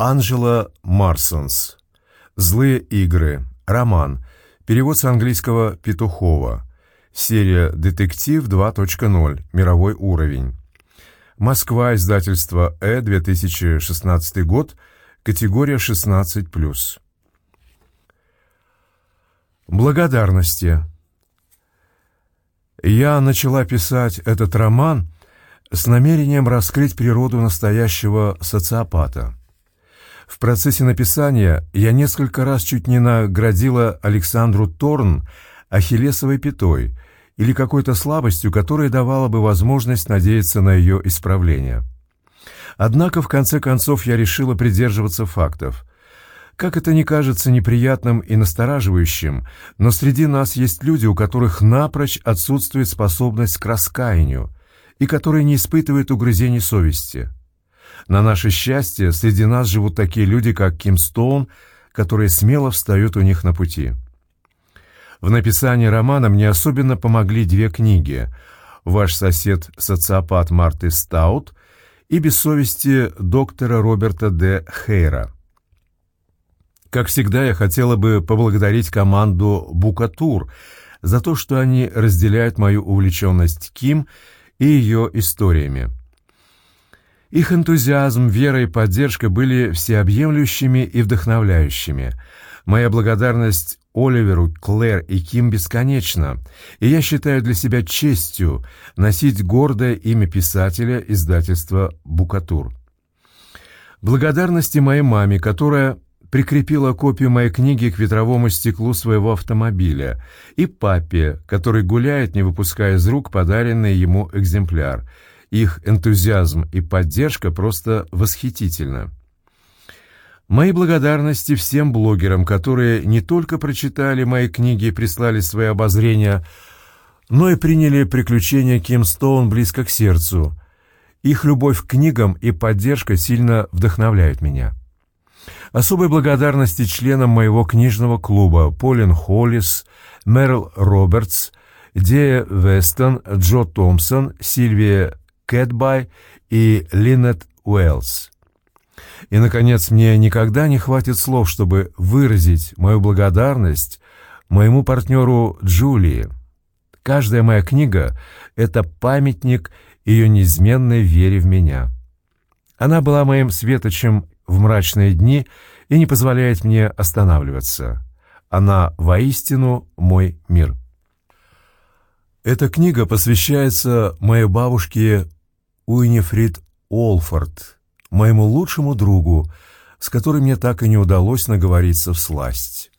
Анжела Марсонс. «Злые игры». Роман. Перевод с английского Петухова. Серия «Детектив 2.0. Мировой уровень». Москва. Издательство «Э». 2016 год. Категория 16+. Благодарности. Я начала писать этот роман с намерением раскрыть природу настоящего социопата. В процессе написания я несколько раз чуть не наградила Александру Торн ахиллесовой пятой или какой-то слабостью, которая давала бы возможность надеяться на ее исправление. Однако, в конце концов, я решила придерживаться фактов. Как это не кажется неприятным и настораживающим, но среди нас есть люди, у которых напрочь отсутствует способность к раскаянию и которые не испытывают угрызений совести. На наше счастье, среди нас живут такие люди, как Ким Стоун, которые смело встают у них на пути. В написании романа мне особенно помогли две книги «Ваш сосед-социопат Марты Стаут» и «Без совести» доктора Роберта Д. Хейра. Как всегда, я хотела бы поблагодарить команду «Букатур» за то, что они разделяют мою увлеченность Ким и ее историями. Их энтузиазм, вера и поддержка были всеобъемлющими и вдохновляющими. Моя благодарность Оливеру, Клэр и Ким бесконечна, и я считаю для себя честью носить гордое имя писателя издательства «Букатур». Благодарности моей маме, которая прикрепила копию моей книги к ветровому стеклу своего автомобиля, и папе, который гуляет, не выпуская из рук подаренный ему экземпляр. Их энтузиазм и поддержка просто восхитительны. Мои благодарности всем блогерам, которые не только прочитали мои книги и прислали свои обозрения, но и приняли приключения Ким Стоун близко к сердцу. Их любовь к книгам и поддержка сильно вдохновляют меня. Особой благодарности членам моего книжного клуба Полин Холлис, Мэрил Робертс, Дея Вестон, Джо Томпсон, Сильвия Кэтбай и Линнет Уэллс. И, наконец, мне никогда не хватит слов, чтобы выразить мою благодарность моему партнеру Джулии. Каждая моя книга — это памятник ее неизменной вере в меня. Она была моим светочем в мрачные дни и не позволяет мне останавливаться. Она воистину мой мир. Эта книга посвящается моей бабушке Уинифрид Олфорд, моему лучшему другу, с которым мне так и не удалось наговориться в сласть.